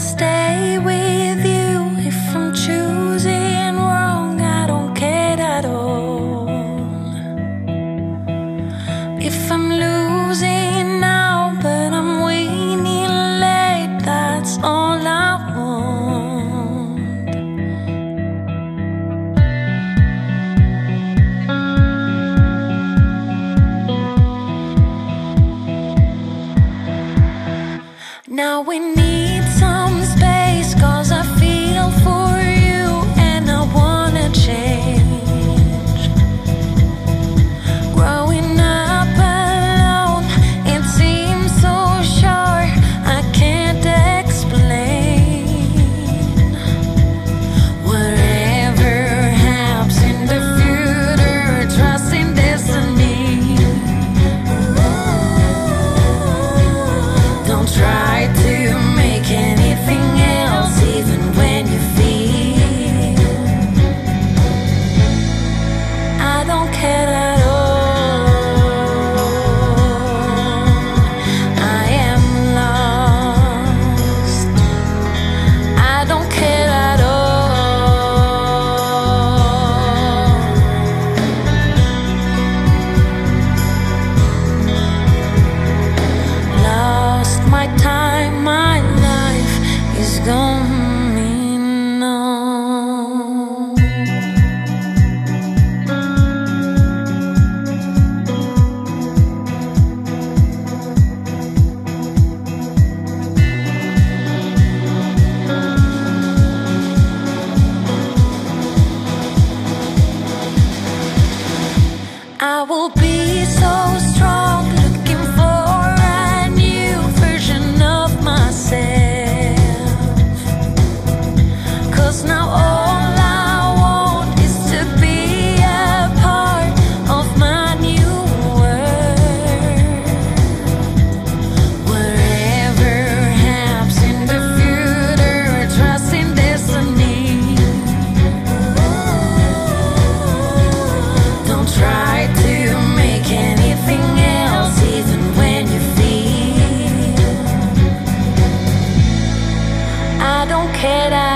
stay with you if I'm choosing wrong. I don't care at all. If I'm losing now, but I'm winning late, that's all I want. Now we need. could I?